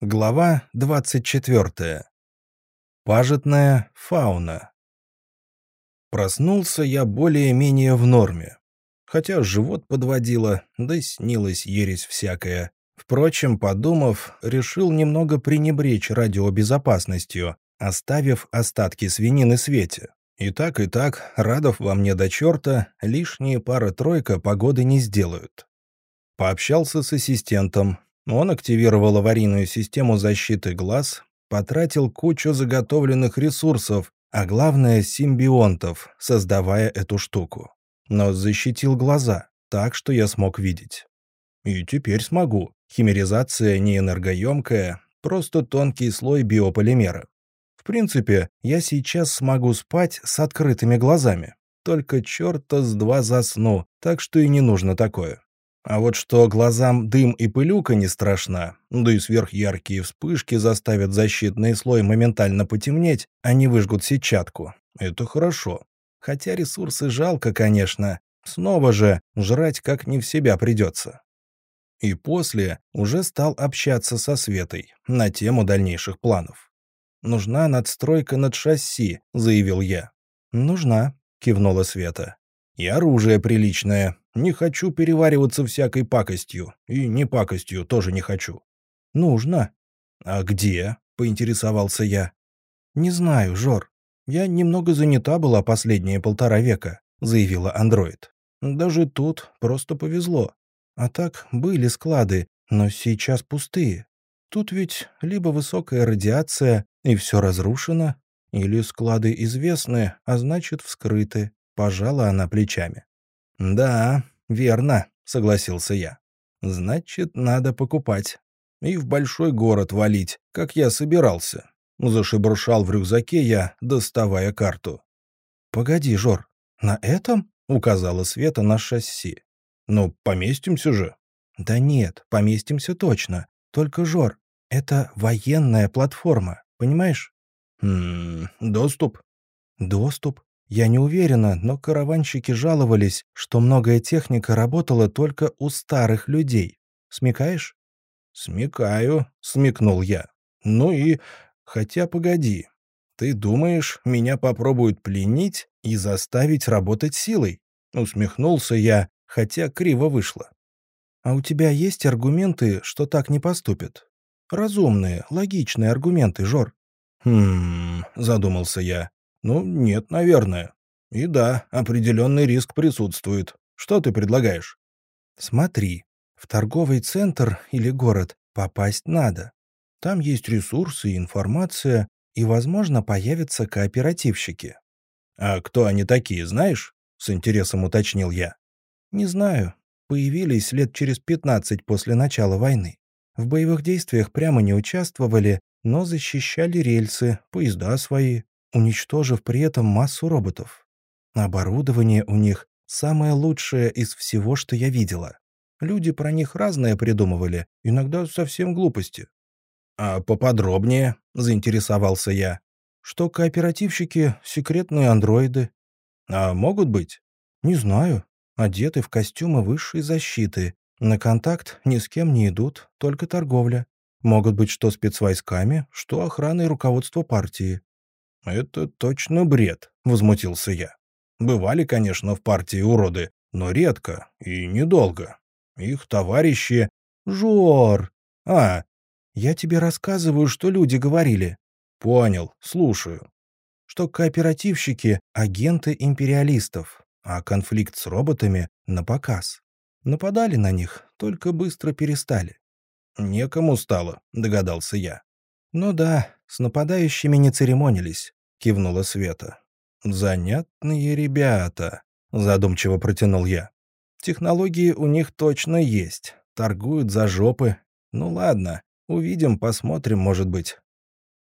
Глава 24. Пажетная фауна. Проснулся я более-менее в норме. Хотя живот подводило, да снилась ересь всякая. Впрочем, подумав, решил немного пренебречь радиобезопасностью, оставив остатки свинины Свете. И так, и так, радов во мне до черта, лишние пара-тройка погоды не сделают. Пообщался с ассистентом, он активировал аварийную систему защиты глаз, потратил кучу заготовленных ресурсов, а главное — симбионтов, создавая эту штуку. Но защитил глаза, так что я смог видеть. И теперь смогу. Химеризация не энергоемкая, просто тонкий слой биополимера. В принципе, я сейчас смогу спать с открытыми глазами. Только черта с два засну, так что и не нужно такое. А вот что глазам дым и пылюка не страшна, да и сверхяркие вспышки заставят защитный слой моментально потемнеть, а не выжгут сетчатку. Это хорошо. Хотя ресурсы жалко, конечно. Снова же жрать как не в себя придется. И после уже стал общаться со Светой на тему дальнейших планов. «Нужна надстройка над шасси», — заявил я. «Нужна», — кивнула Света. «И оружие приличное, не хочу перевариваться всякой пакостью. И не пакостью тоже не хочу. Нужно. А где? Поинтересовался я. Не знаю, Жор. Я немного занята была последние полтора века, заявила андроид. Даже тут просто повезло. А так были склады, но сейчас пустые. Тут ведь либо высокая радиация, и все разрушено, или склады известны, а значит вскрыты. Пожала она плечами. «Да, верно», — согласился я. «Значит, надо покупать. И в большой город валить, как я собирался». Зашебуршал в рюкзаке я, доставая карту. «Погоди, Жор, на этом?» — указала Света на шасси. «Ну, поместимся же». «Да нет, поместимся точно. Только, Жор, это военная платформа, понимаешь?» «Хм, доступ?» «Доступ. Я не уверена, но караванщики жаловались, что многое техника работала только у старых людей. Смекаешь? Смекаю, смекнул я. Ну и... Хотя погоди. Ты думаешь, меня попробуют пленить и заставить работать силой? Усмехнулся я, хотя криво вышло. А у тебя есть аргументы, что так не поступят? Разумные, логичные аргументы, Жор. Хм, задумался я. Ну, нет, наверное. И да, определенный риск присутствует. Что ты предлагаешь? Смотри, в торговый центр или город попасть надо. Там есть ресурсы и информация, и, возможно, появятся кооперативщики. А кто они такие, знаешь? С интересом уточнил я. Не знаю. Появились лет через 15 после начала войны. В боевых действиях прямо не участвовали, но защищали рельсы, поезда свои, уничтожив при этом массу роботов. Оборудование у них самое лучшее из всего, что я видела. Люди про них разное придумывали, иногда совсем глупости. «А поподробнее?» — заинтересовался я. «Что кооперативщики — секретные андроиды». «А могут быть?» «Не знаю. Одеты в костюмы высшей защиты. На контакт ни с кем не идут, только торговля. Могут быть что спецвойсками, что охраной руководства партии. «Это точно бред», — возмутился я. «Бывали, конечно, в партии уроды, но редко и недолго. Их товарищи...» «Жор!» «А, я тебе рассказываю, что люди говорили». «Понял, слушаю». «Что кооперативщики — агенты империалистов, а конфликт с роботами — на показ. Нападали на них, только быстро перестали». «Некому стало», — догадался я. «Ну да, с нападающими не церемонились. — кивнула Света. «Занятные ребята», — задумчиво протянул я. «Технологии у них точно есть. Торгуют за жопы. Ну ладно, увидим, посмотрим, может быть».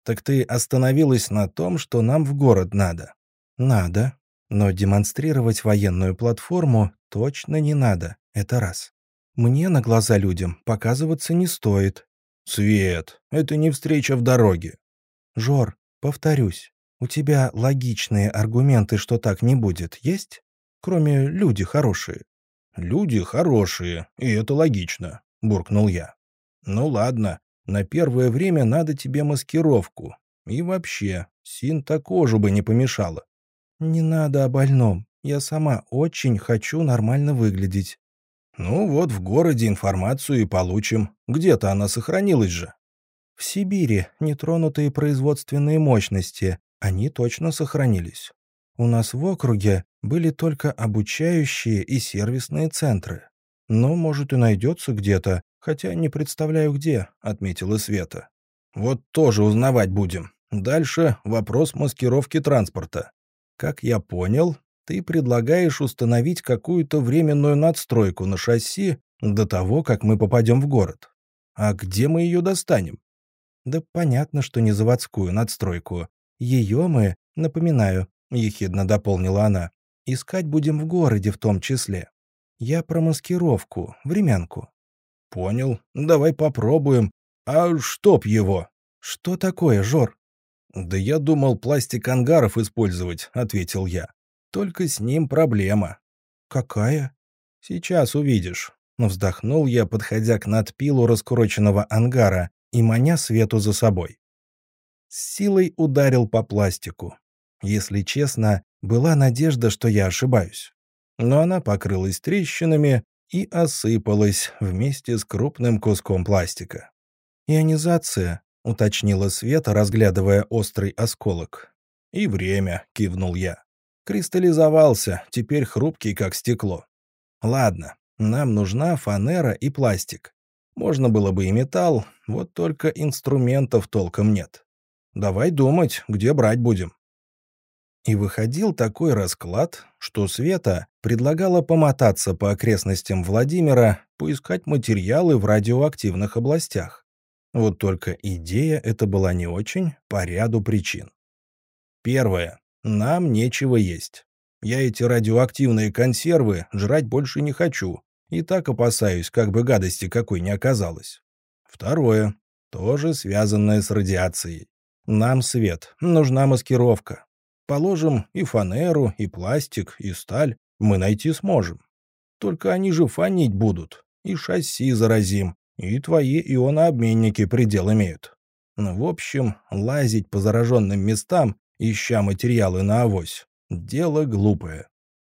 «Так ты остановилась на том, что нам в город надо?» «Надо. Но демонстрировать военную платформу точно не надо. Это раз. Мне на глаза людям показываться не стоит». «Свет, это не встреча в дороге». «Жор, повторюсь, у тебя логичные аргументы, что так не будет, есть? Кроме «люди хорошие». «Люди хорошие, и это логично», — буркнул я. «Ну ладно, На первое время надо тебе маскировку. И вообще, синта кожу бы не помешала». «Не надо о больном. Я сама очень хочу нормально выглядеть». «Ну вот, в городе информацию и получим. Где-то она сохранилась же». «В Сибири нетронутые производственные мощности. Они точно сохранились. У нас в округе были только обучающие и сервисные центры. Но, может, и найдется где-то, хотя не представляю где», — отметила Света. «Вот тоже узнавать будем. Дальше вопрос маскировки транспорта. Как я понял, ты предлагаешь установить какую-то временную надстройку на шасси до того, как мы попадем в город. А где мы ее достанем? Да понятно, что не заводскую надстройку. Ее мы, напоминаю, ехидно дополнила она, искать будем в городе в том числе. Я про маскировку, времянку. Понял. Давай попробуем. А чтоб его? Что такое, Жор? Да я думал пластик ангаров использовать, ответил я. Только с ним проблема. Какая? Сейчас увидишь. Но вздохнул я, подходя к надпилу раскуроченного ангара и маня свету за собой. С силой ударил по пластику. Если честно, была надежда, что я ошибаюсь. Но она покрылась трещинами и осыпалась вместе с крупным куском пластика. «Ионизация», — уточнила Света, разглядывая острый осколок. «И время», — кивнул я. Кристаллизовался, теперь хрупкий, как стекло. Ладно, нам нужна фанера и пластик. Можно было бы и металл, вот только инструментов толком нет. Давай думать, где брать будем. И выходил такой расклад, что Света предлагала помотаться по окрестностям Владимира, поискать материалы в радиоактивных областях. Вот только идея эта была не очень по ряду причин. Первое. Нам нечего есть. Я эти радиоактивные консервы жрать больше не хочу. И так опасаюсь, как бы гадости какой не оказалось. Второе. Тоже связанное с радиацией. Нам свет, нужна маскировка. Положим и фанеру, и пластик, и сталь. Мы найти сможем. Только они же фонить будут. И шасси заразим. И твои ионообменники предел имеют. Ну, в общем, лазить по зараженным местам ища материалы на авось. Дело глупое.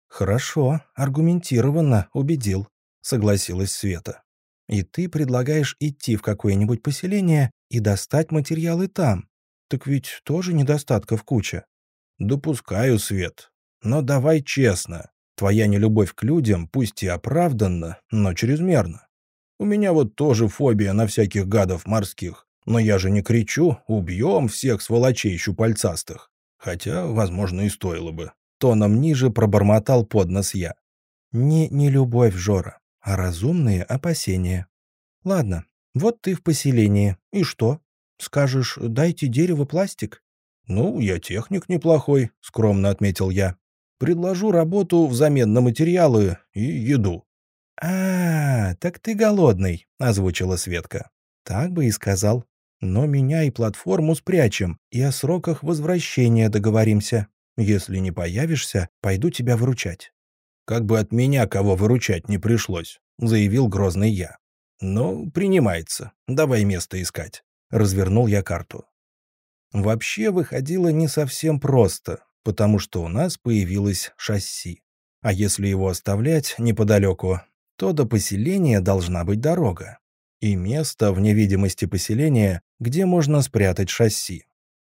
«Хорошо, аргументированно, убедил», — согласилась Света. «И ты предлагаешь идти в какое-нибудь поселение и достать материалы там. Так ведь тоже недостатков куча». «Допускаю, Свет. Но давай честно. Твоя нелюбовь к людям, пусть и оправданна, но чрезмерна. У меня вот тоже фобия на всяких гадов морских. Но я же не кричу «убьем всех сволочей щупальцастых». Хотя, возможно, и стоило бы. Тоном ниже пробормотал под нос я. Не не любовь, Жора, а разумные опасения. Ладно, вот ты в поселении. И что? Скажешь, дайте дерево пластик? Ну, я техник неплохой, скромно отметил я. Предложу работу взамен на материалы и еду. А, -а так ты голодный, озвучила Светка. Так бы и сказал. Но меня и платформу спрячем, и о сроках возвращения договоримся. Если не появишься, пойду тебя выручать». «Как бы от меня кого выручать не пришлось», — заявил грозный я. «Ну, принимается. Давай место искать». Развернул я карту. Вообще выходило не совсем просто, потому что у нас появилось шасси. А если его оставлять неподалеку, то до поселения должна быть дорога и место в невидимости поселения, где можно спрятать шасси.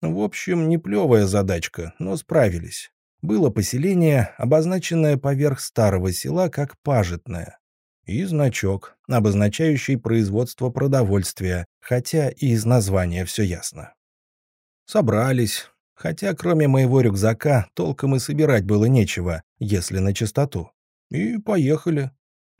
В общем, не плевая задачка, но справились. Было поселение, обозначенное поверх старого села как пажитное. И значок, обозначающий производство продовольствия, хотя и из названия все ясно. Собрались, хотя кроме моего рюкзака толком и собирать было нечего, если на чистоту. И поехали.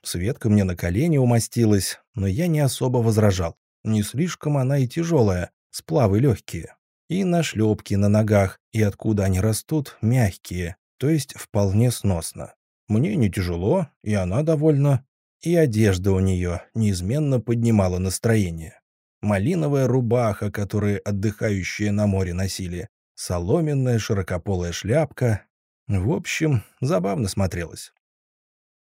Светка мне на колени умостилась, но я не особо возражал. Не слишком она и тяжелая, сплавы легкие. И на шлепки на ногах, и откуда они растут, мягкие, то есть вполне сносно. Мне не тяжело, и она довольна. И одежда у нее неизменно поднимала настроение. Малиновая рубаха, которую отдыхающие на море носили, соломенная широкополая шляпка. В общем, забавно смотрелось.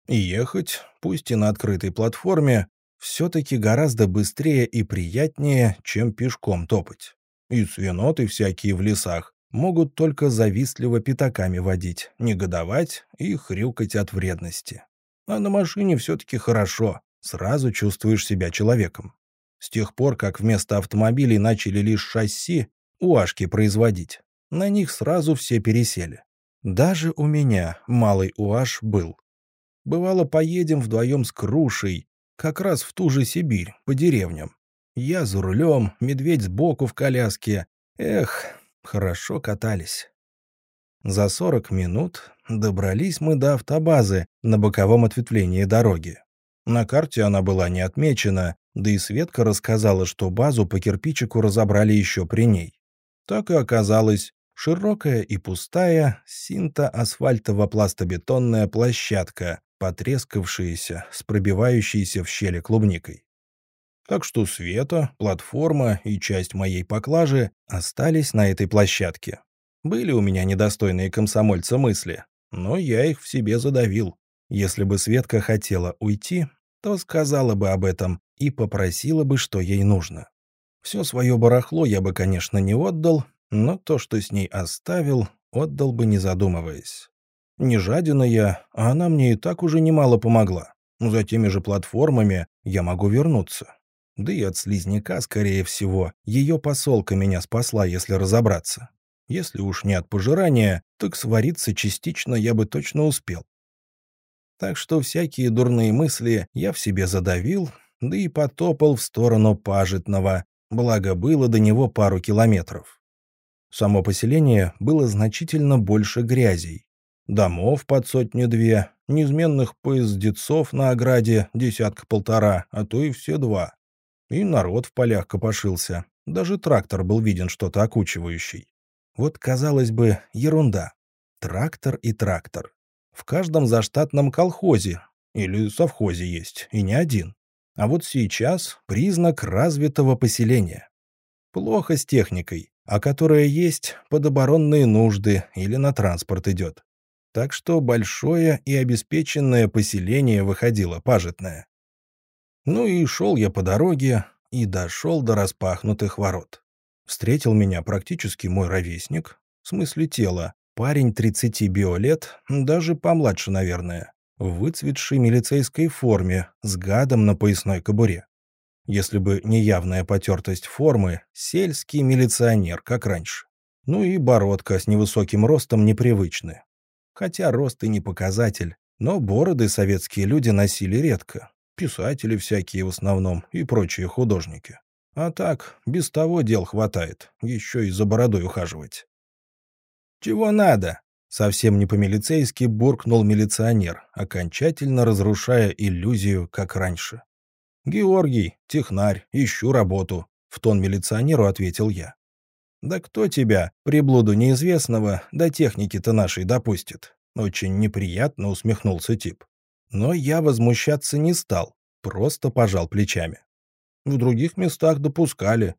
И ехать, пусть и на открытой платформе, все-таки гораздо быстрее и приятнее, чем пешком топать. И свиноты всякие в лесах могут только завистливо пятаками водить, негодовать и хрюкать от вредности. А на машине все-таки хорошо, сразу чувствуешь себя человеком. С тех пор, как вместо автомобилей начали лишь шасси, уашки производить, на них сразу все пересели. Даже у меня малый уаш был. Бывало, поедем вдвоем с Крушей, как раз в ту же Сибирь, по деревням. Я за рулем, медведь сбоку в коляске. Эх, хорошо катались. За 40 минут добрались мы до автобазы на боковом ответвлении дороги. На карте она была не отмечена, да и Светка рассказала, что базу по кирпичику разобрали еще при ней. Так и оказалось. Широкая и пустая синто-асфальтово-пластобетонная площадка, потрескавшаяся, с пробивающейся в щели клубникой. Так что Света, платформа и часть моей поклажи остались на этой площадке. Были у меня недостойные комсомольца мысли, но я их в себе задавил. Если бы Светка хотела уйти, то сказала бы об этом и попросила бы, что ей нужно. Все свое барахло я бы, конечно, не отдал, но то, что с ней оставил, отдал бы, не задумываясь. Не жадина я, а она мне и так уже немало помогла. За теми же платформами я могу вернуться. Да и от слизняка, скорее всего, ее посолка меня спасла, если разобраться. Если уж не от пожирания, так свариться частично я бы точно успел. Так что всякие дурные мысли я в себе задавил, да и потопал в сторону пажитного, благо было до него пару километров. Само поселение было значительно больше грязей. Домов под сотню-две, неизменных поездецов на ограде десятка-полтора, а то и все два. И народ в полях копошился. Даже трактор был виден что-то окучивающий. Вот, казалось бы, ерунда. Трактор и трактор. В каждом заштатном колхозе или совхозе есть, и не один. А вот сейчас признак развитого поселения. Плохо с техникой, а которая есть под оборонные нужды или на транспорт идет. Так что большое и обеспеченное поселение выходило пажитное. Ну и шел я по дороге и дошел до распахнутых ворот. Встретил меня практически мой ровесник, в смысле тела, парень 30 биолет, даже помладше, наверное, в выцветшей милицейской форме с гадом на поясной кобуре. Если бы не явная потертость формы, сельский милиционер, как раньше. Ну и бородка с невысоким ростом непривычны. Хотя рост и не показатель, но бороды советские люди носили редко. Писатели всякие в основном и прочие художники. А так, без того дел хватает, еще и за бородой ухаживать. «Чего надо?» — совсем не по-милицейски буркнул милиционер, окончательно разрушая иллюзию, как раньше. «Георгий, технарь, ищу работу», — в тон милиционеру ответил я. «Да кто тебя, приблуду неизвестного, до техники-то нашей допустит?» Очень неприятно усмехнулся тип. Но я возмущаться не стал, просто пожал плечами. В других местах допускали.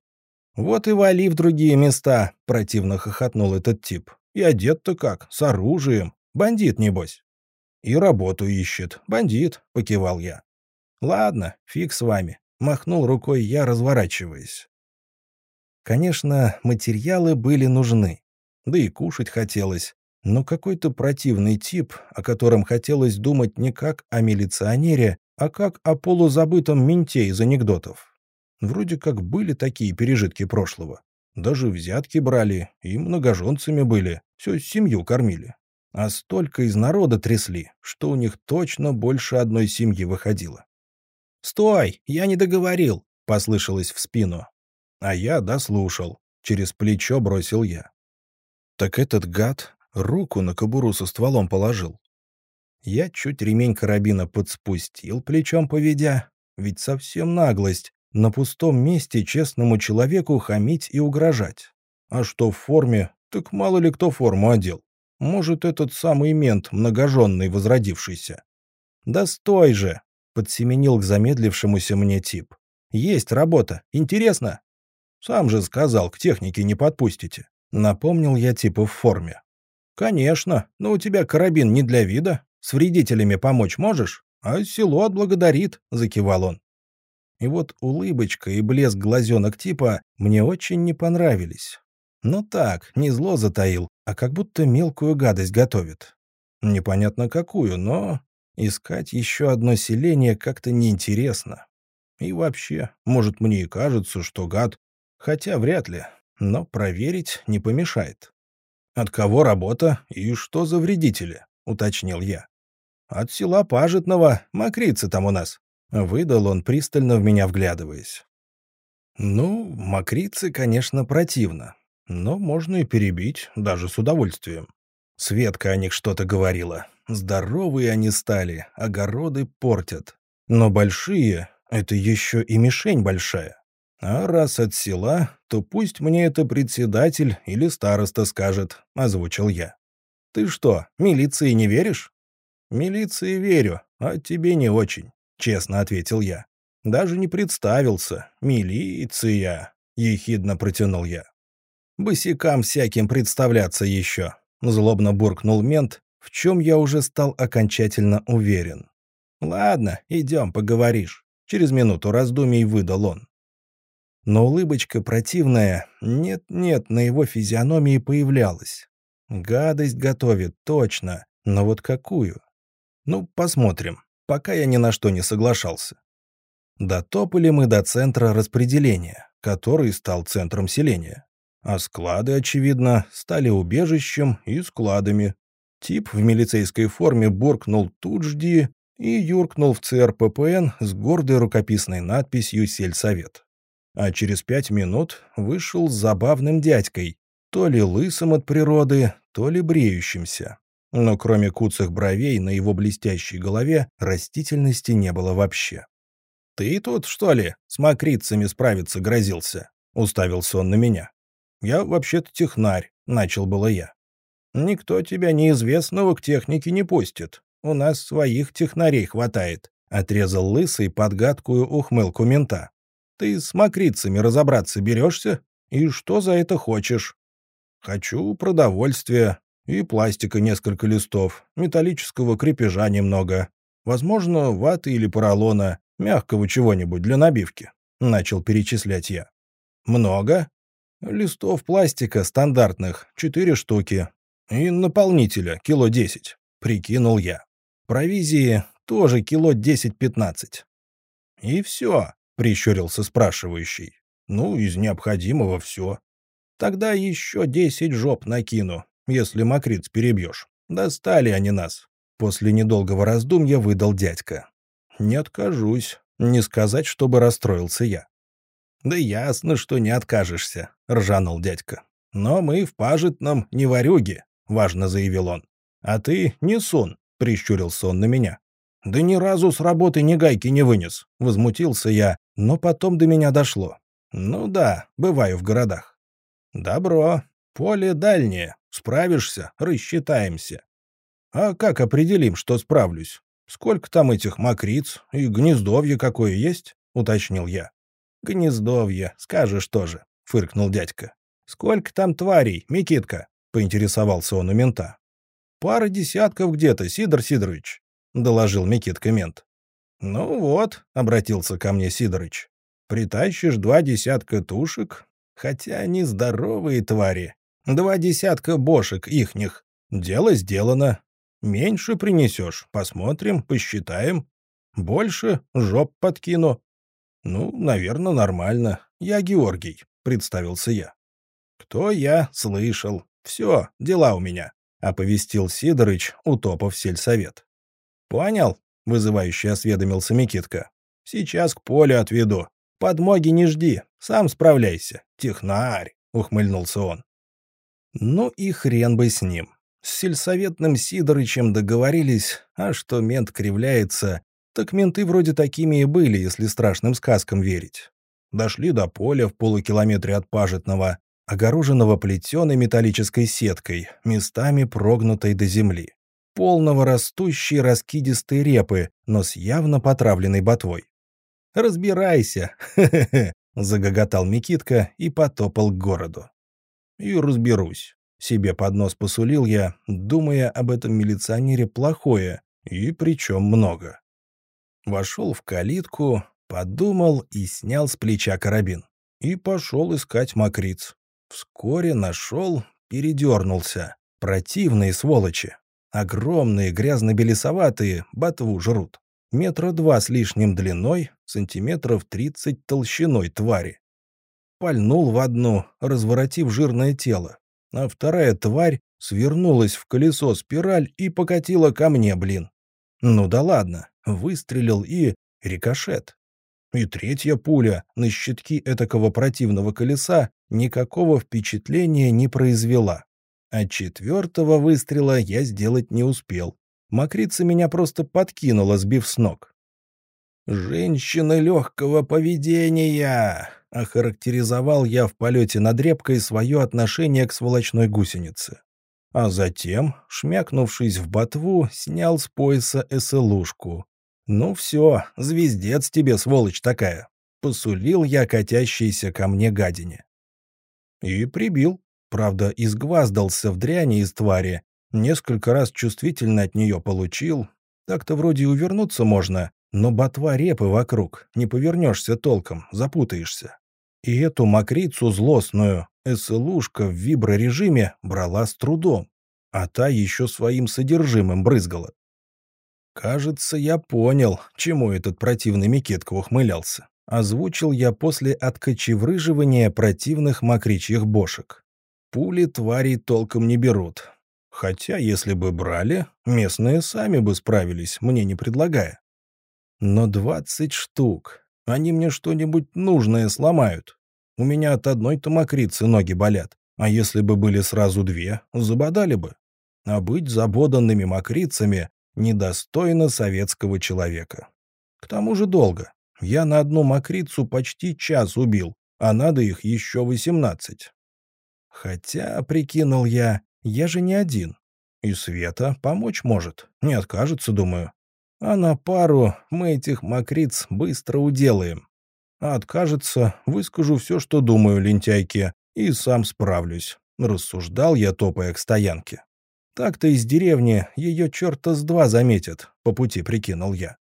«Вот и вали в другие места», — противно хохотнул этот тип. «И одет-то как, с оружием. Бандит, небось». «И работу ищет. Бандит», — покивал я. «Ладно, фиг с вами», — махнул рукой я, разворачиваясь. Конечно, материалы были нужны. Да и кушать хотелось. Но какой-то противный тип, о котором хотелось думать не как о милиционере, а как о полузабытом менте из анекдотов. Вроде как были такие пережитки прошлого. Даже взятки брали и многоженцами были, все семью кормили. А столько из народа трясли, что у них точно больше одной семьи выходило. «Стой! Я не договорил!» — послышалось в спину. А я дослушал. Через плечо бросил я. Так этот гад руку на кобуру со стволом положил. Я чуть ремень карабина подспустил, плечом поведя. Ведь совсем наглость. На пустом месте честному человеку хамить и угрожать. А что в форме, так мало ли кто форму одел. Может, этот самый мент, многоженный, возродившийся. «Да стой же!» — подсеменил к замедлившемуся мне тип. «Есть работа. Интересно?» «Сам же сказал, к технике не подпустите». Напомнил я типа в форме. «Конечно, но у тебя карабин не для вида. С вредителями помочь можешь? А село отблагодарит», — закивал он. И вот улыбочка и блеск глазенок типа мне очень не понравились. Но так, не зло затаил, а как будто мелкую гадость готовит. Непонятно какую, но искать еще одно селение как-то неинтересно. И вообще, может, мне и кажется, что гад, хотя вряд ли, но проверить не помешает. «От кого работа и что за вредители?» — уточнил я. «От села Пажетного, мокрицы там у нас», — выдал он, пристально в меня вглядываясь. «Ну, мокрицы, конечно, противно, но можно и перебить, даже с удовольствием. Светка о них что-то говорила. Здоровые они стали, огороды портят. Но большие — это еще и мишень большая. А раз от села, то пусть мне это председатель или староста скажет, озвучил я. Ты что, милиции не веришь? Милиции верю, а тебе не очень, честно ответил я. Даже не представился. Милиция, ехидно протянул я. Босикам всяким представляться еще, злобно буркнул мент, в чем я уже стал окончательно уверен. Ладно, идем, поговоришь. Через минуту раздумий выдал он. Но улыбочка противная, нет-нет, на его физиономии появлялась. Гадость готовит, точно, но вот какую? Ну, посмотрим, пока я ни на что не соглашался. Дотопали мы до центра распределения, который стал центром селения. А склады, очевидно, стали убежищем и складами. Тип в милицейской форме буркнул «Тут жди» и юркнул в ЦРППН с гордой рукописной надписью «Сельсовет» а через пять минут вышел с забавным дядькой, то ли лысым от природы, то ли бреющимся. Но кроме куцых бровей на его блестящей голове растительности не было вообще. «Ты тут, что ли, с мокрицами справиться грозился?» — уставился он на меня. «Я вообще-то технарь», — начал было я. «Никто тебя неизвестного к технике не пустит. У нас своих технарей хватает», — отрезал лысый под гадкую ухмылку мента. Ты с мокрицами разобраться берешься? И что за это хочешь? Хочу продовольствия и пластика несколько листов, металлического крепежа немного. Возможно, ваты или поролона, мягкого чего-нибудь для набивки. Начал перечислять я. Много? Листов пластика стандартных, четыре штуки. И наполнителя, кило десять. Прикинул я. Провизии тоже кило десять-пятнадцать. И все. — прищурился спрашивающий. «Ну, из необходимого все. Тогда еще десять жоп накину, если мокриц перебьешь. Достали они нас». После недолгого раздумья выдал дядька. «Не откажусь. Не сказать, чтобы расстроился я». «Да ясно, что не откажешься», — ржанул дядька. «Но мы в пажитном не варюги», — важно заявил он. «А ты не сун», — прищурился он на меня. «Да ни разу с работы ни гайки не вынес», — возмутился я, но потом до меня дошло. Ну да, бываю в городах. Добро. Поле дальнее. Справишься, рассчитаемся. А как определим, что справлюсь? Сколько там этих мокриц и гнездовье какое есть? Уточнил я. Гнездовье, скажешь тоже, фыркнул дядька. Сколько там тварей, Микитка? Поинтересовался он у мента. Пара десятков где-то, Сидор Сидорович, доложил Микитка мент. «Ну вот», — обратился ко мне Сидорыч, — «притащишь два десятка тушек, хотя они здоровые твари, два десятка бошек ихних. Дело сделано. Меньше принесешь, посмотрим, посчитаем. Больше жоп подкину». «Ну, наверное, нормально. Я Георгий», — представился я. «Кто я? Слышал. Все, дела у меня», — оповестил Сидорыч, утопав сельсовет. «Понял?» — вызывающе осведомился Микитка. «Сейчас к полю отведу. Подмоги не жди, сам справляйся. Технарь!» — ухмыльнулся он. Ну и хрен бы с ним. С сельсоветным Сидорычем договорились, а что мент кривляется, так менты вроде такими и были, если страшным сказкам верить. Дошли до поля в полукилометре от Пажетного, огороженного плетеной металлической сеткой, местами прогнутой до земли полного растущей раскидистой репы, но с явно потравленной ботвой. «Разбирайся!» — загоготал Микитка и потопал к городу. «И разберусь», — себе под нос посулил я, думая об этом милиционере плохое, и причем много. Вошел в калитку, Подумал и снял с плеча карабин. И пошел искать мокриц. Вскоре нашел, передернулся. Противные сволочи. Огромные, грязно-белесоватые, ботву жрут. Метра два с лишним длиной, сантиметров тридцать толщиной твари. Пальнул в одну, разворотив жирное тело. А вторая тварь свернулась в колесо спираль и покатила ко мне, блин. Ну да ладно, выстрелил и... рикошет. И третья пуля на щитки этакого противного колеса никакого впечатления не произвела. А четвертого выстрела я сделать не успел. Мокрица меня просто подкинула, сбив с ног. «Женщина легкого поведения!» — охарактеризовал я в полете над репкой свое отношение к сволочной гусенице. А затем, шмякнувшись в ботву, снял с пояса эсэлушку. «Ну все, звездец тебе, сволочь такая!» — посулил я катящейся ко мне гадине. И прибил. Правда, изгваздался в дряни из твари. Несколько раз чувствительно от нее получил. Так-то вроде увернуться можно, но ботва репы вокруг. Не повернешься толком, запутаешься. И эту мокрицу злостную СЛушка в виброрежиме брала с трудом, а та еще своим содержимым брызгала. Кажется, я понял, чему этот противный Микетка ухмылялся. Озвучил я после откочеврыживания противных мокричьих бошек. Пули тварей толком не берут. Хотя, если бы брали, местные сами бы справились, мне не предлагая. Но двадцать штук. Они мне что-нибудь нужное сломают. У меня от одной-то ноги болят. А если бы были сразу две, забодали бы. А быть забоданными мокрицами недостойно советского человека. К тому же долго. Я на одну мокрицу почти час убил, а надо их еще восемнадцать. Хотя, прикинул я, я же не один. И Света помочь может, не откажется, думаю. А на пару мы этих мокриц быстро уделаем. А откажется, выскажу все, что думаю, лентяйке, и сам справлюсь. Рассуждал я, топая к стоянке. Так-то из деревни ее черта с два заметят, по пути прикинул я.